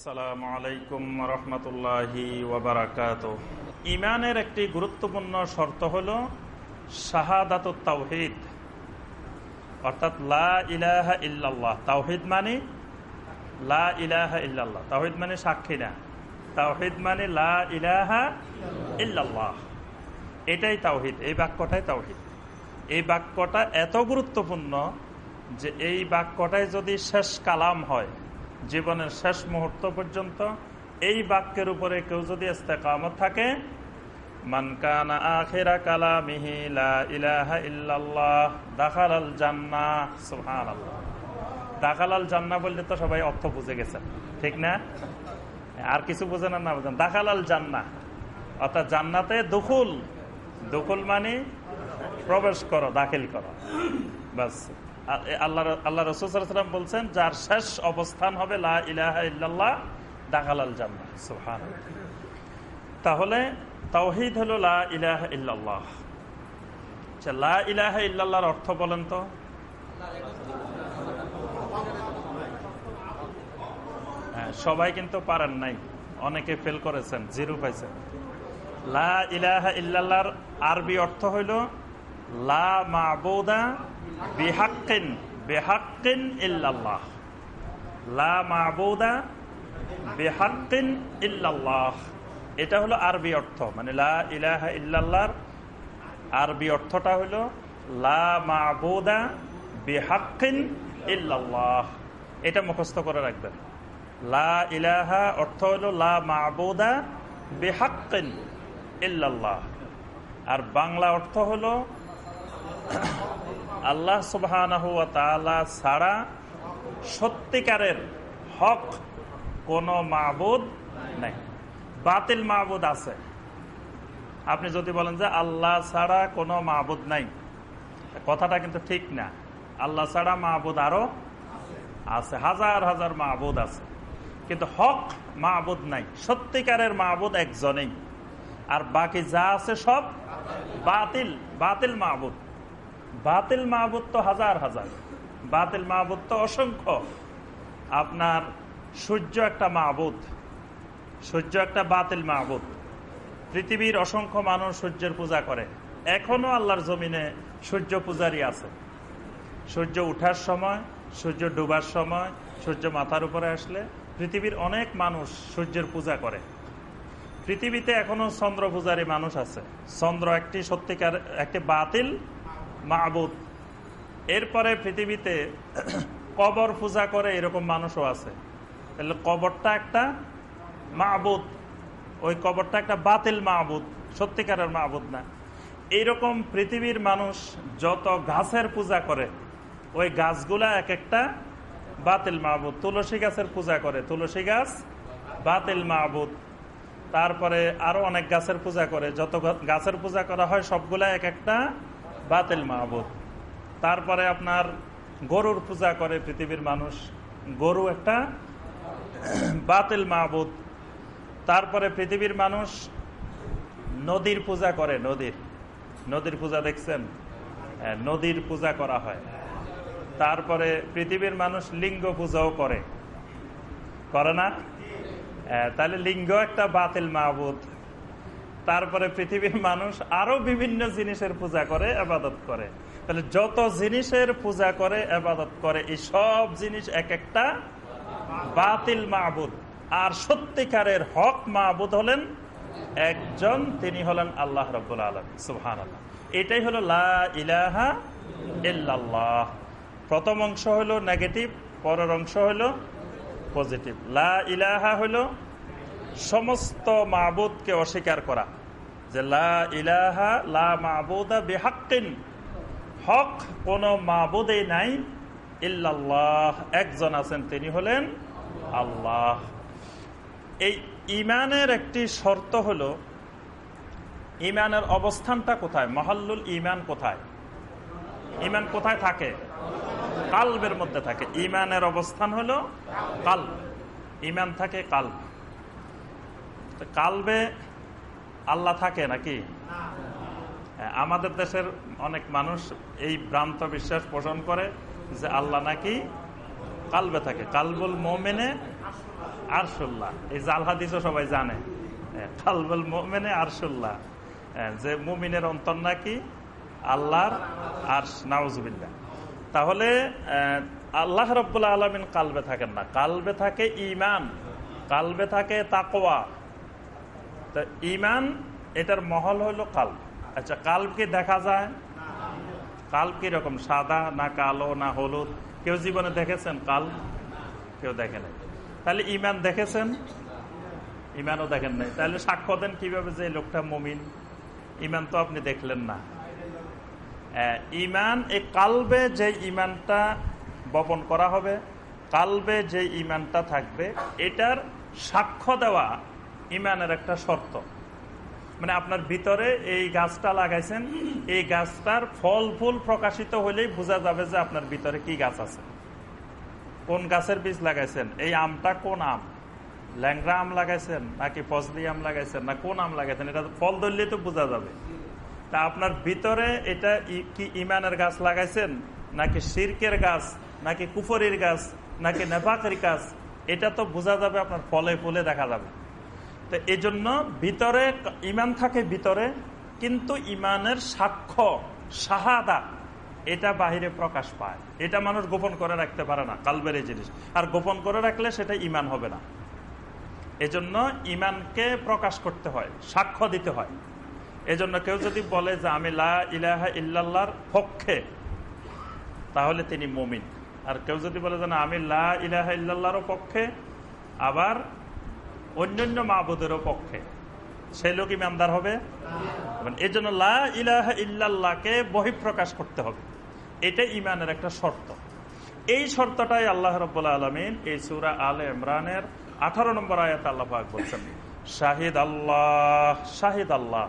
আসসালামু আলাইকুম রহমতুল্লাহি ওবরাকাত ইমানের একটি গুরুত্বপূর্ণ শর্ত হল শাহাদাত তাওহিদ। অর্থাৎ লা ইলাহা ইল্লাল্লাহ। তাওহিদ মানে লা ইলাহা ইল্লাল্লাহ। তাওহিদ মানে সাক্ষী না। তাওহিদ মানে লা ইলাহা ইল্লাল্লাহ। এটাই তাওহিদ। এই বাক্যটাই তাওহিদ। এই বাক্যটা এত গুরুত্বপূর্ণ যে এই বাক্যটাই যদি শেষ কালাম হয় জীবনের শেষ মুহূর্ত পর্যন্ত এই বাক্যের উপরে কেউ যদি ইস্তেকামত থাকে মানকানা আখেরা কালামিহি লা ইলাহা ইল্লাল্লাহ, দাখালাল দাখালাল জান্নাহ বললে তো সবাই অর্থ বুঝে গেছেন ঠিক না? আর কিছু না দাখালাল জান্নাহ অর্থাৎ জান্নাতে দুখুল। দুখুল মানে প্রবেশ করো, দাখিল করো। বাস। আল্লাহ আল্লাহ রসুলাম বলছেন, যার শেষ অবস্থান হবে লা ইলাহা ইল্লাল্লাহ দাখালাল জান্নাহ। সুবহান তাহলে তাওহিদ হলো লা ইলাহা ইল্লাল্লাহ। আচ্ছা লা ইলাহা ইল্লাল্লাহর অর্থ বলেন তো। হ্যাঁ সবাই কিন্তু পারেন নাই। অনেকে ফেল করেছেন, জিরো পাইছেন। লা ইলাহা ইল্লাল্লাহর আরবি অর্থ হইল লা ইল্লাল্লাহ। লা ইল্লাল্লাহ। এটা হলো আরবি অর্থ মানে লা ইলাহা ইল্লাল্লাহর আরবি অর্থটা হলো লা বেহাক্কিন ইল্লাল্লাহ। এটা মুখস্থ করে রাখবেন। লা ইলাহা অর্থ হলো লা বেহাক্কিন ইল্লাল্লাহ। আর বাংলা অর্থ হলো আল্লাহ সুবাহ ছাড়া সত্যিকারের হক কোন মাহবুদ নাই। বাতিল মাহবুদ আছে। আপনি যদি বলেন যে আল্লাহ ছাড়া কোনো মাহবুদ নাই, কথাটা কিন্তু ঠিক না। আল্লাহ ছাড়া মাহবুদ আরও আছে, হাজার হাজার মাহবুদ আছে। কিন্তু হক মাহবুদ নাই, সত্যিকারের মাহবুদ একজনেই। আর বাকি যা আছে সব বাতিল বাতিল মাহবুদ বাতিল মাহবুদ তো হাজার হাজার। বাতিল মাহবুদ অসংখ্য। আপনার সূর্য একটা মাহবুদ সূর্য একটা বাতিল মাহবুদ পৃথিবীর অসংখ্য মানুষ সূর্যের পূজা করে। এখনও আল্লাহর জমিনে সূর্য পূজারই আছে। সূর্য উঠার সময়, সূর্য ডুবার সময়, সূর্য মাথার উপরে আসলে পৃথিবীর অনেক মানুষ সূর্যের পূজা করে। পৃথিবীতে এখনও চন্দ্র পূজারী মানুষ আছে। চন্দ্র একটি সত্যিকার, একটি বাতিল মাহবুদ এরপরে পৃথিবীতে কবর পূজা করে এরকম মানুষও আছে। তাহলে কবরটা একটা মাহবুদ ওই কবরটা একটা বাতিল মাহবুদ সত্যিকারের মাহবুদ না। এইরকম পৃথিবীর মানুষ যত গাছের পূজা করে, ওই গাছগুলা এক একটা বাতিল মাহবুদ তুলসী গাছের পূজা করে, তুলসী গাছ, বাতিল মাহবুদ তারপরে আরও অনেক গাছের পূজা করে, যত গাছের পূজা করা হয় সবগুলা এক একটা বাতিল মাহবুদ। তারপরে আপনার গরুর পূজা করে পৃথিবীর মানুষ। গরু একটা বাতিল মাহবুদ। তারপরে পৃথিবীর মানুষ নদীর পূজা করে, নদীর। নদীর পূজা দেখছেন? নদীর পূজা করা হয়। তারপরে পৃথিবীর মানুষ লিঙ্গ পূজাও করে। করে না? তাহলে লিঙ্গ একটা বাতিল মাহবুদ। তারপরে পৃথিবীর মানুষ আরও বিভিন্ন জিনিসের পূজা করে, আবাদত করে। তাহলে যত জিনিসের পূজা করে, আবাদত করে, এই সব জিনিস এক একটা বাতিল মাহবুদ আর সত্যিকারের হক মাহবুদ হলেন একজন, তিনি হলেন আল্লাহ রব্বুল আলম সুহান আল্লাহ এটাই হলো ইলাহা প্রথম অংশ হলো নেগেটিভ পরের অংশ হলো পজিটিভ লা ইলাহা হলো সমস্ত মাহবুদকে অস্বীকার করা যে লা ইলাহা, লা হক কোন মাহবুদে নাই, ইল্লাল্লাহ, একজন আছেন, তিনি হলেন আল্লাহ। এই ইমানের একটি শর্ত হল ইমানের অবস্থানটা কোথায়? মহাল্লুল ইমান কোথায়? ইমান কোথায় থাকে? কালবের মধ্যে থাকে। ইমানের অবস্থান হলো কাল ইমান থাকে কাল কালবে আল্লাহ থাকে নাকি? আমাদের দেশের অনেক মানুষ এই ভ্রান্ত বিশ্বাস পোষণ করে যে আল্লাহ নাকি কালবে থাকে। কালবুল মোমেনে আরশুল্লাহ। এই জাল হাদিসও সবাই জানে। কালবুল মোমেনে আরশুল্লাহ। যে মুমিনের অন্তর নাকি আল্লাহর আর নাউজুবিল্লাহ। তাহলে আল্লাহ রব্বুল্লা আলমিন কালবে থাকেন না। কালবে থাকে ইমান কালবে থাকে তাকোয়া তা ইমান এটার মহল হলো কাল আচ্ছা কালকে দেখা যায়? কাল কীরকম? সাদা না কালো না হলুদ? কেউ জীবনে দেখেছেন কাল কেউ দেখে নাই। তাহলে ইমান দেখেছেন? ইমানও দেখেন নাই। তাহলে সাক্ষ্য দেন কীভাবে যে লোকটা মমিন? ইমান তো আপনি দেখলেন না। ইমান এই কালবে যে ইমানটা বপন করা হবে, কালবে যে ইমানটা থাকবে, এটার সাক্ষ্য দেওয়া ইমানের একটা শর্ত। মানে আপনার ভিতরে এই গাছটা লাগাইছেন, এই গাছটার ফল ফুল প্রকাশিত হলেই বোঝা যাবে যে আপনার ভিতরে কি গাছ আছে। কোন গাছের বীজ লাগাইছেন? এই আমটা কোন আম? ল্যাংরা আম লাগাইছেন নাকি ফজলি আম লাগাইছেন না কোন আম লাগাইছেন? এটা ফল ধরলে তো বোঝা যাবে। তা আপনার ভিতরে এটা কি ইমানের গাছ লাগাইছেন নাকি শির্কের গাছ, নাকি কুফরির গাছ, নাকি নেপাকের গাছ? এটা তো বোঝা যাবে, আপনার ফলে ফুলে দেখা যাবে। তো এই জন্য ভিতরে ইমান থাকে ভিতরে, কিন্তু ইমানের সাক্ষ্য, শাহাদা, এটা বাহিরে প্রকাশ পায়। এটা মানুষ গোপন করে রাখতে পারে না, কালবের এই জিনিস। আর গোপন করে রাখলে সেটা ইমান হবে না। এজন্য ইমানকে প্রকাশ করতে হয়, সাক্ষ্য দিতে হয়। এজন্য কেউ যদি বলে যে আমি লা ইলাহা ইল্লাল্লাহর পক্ষে, তাহলে তিনি মমিন। আর কেউ যদি বলে যে না, আমি লা ইলাহা ইল্লাল্লাহরও পক্ষে, আবার অন্যান্য মাহবুদেরও পক্ষে। সেই লোক ইমানদার হবে। এই জন্য ইলাহা ইল্লাল্লাহকে বহিঃপ্রকাশ করতে হবে। এটা ইমানের একটা শর্ত। এই শর্তটাই আল্লাহ রব্বুল্লা আলমিন এই সুরা আল ইমরানের আঠারো নম্বর আয়াত আল্লাহ বলছেন শাহিদ আল্লাহ শাহিদ আল্লাহ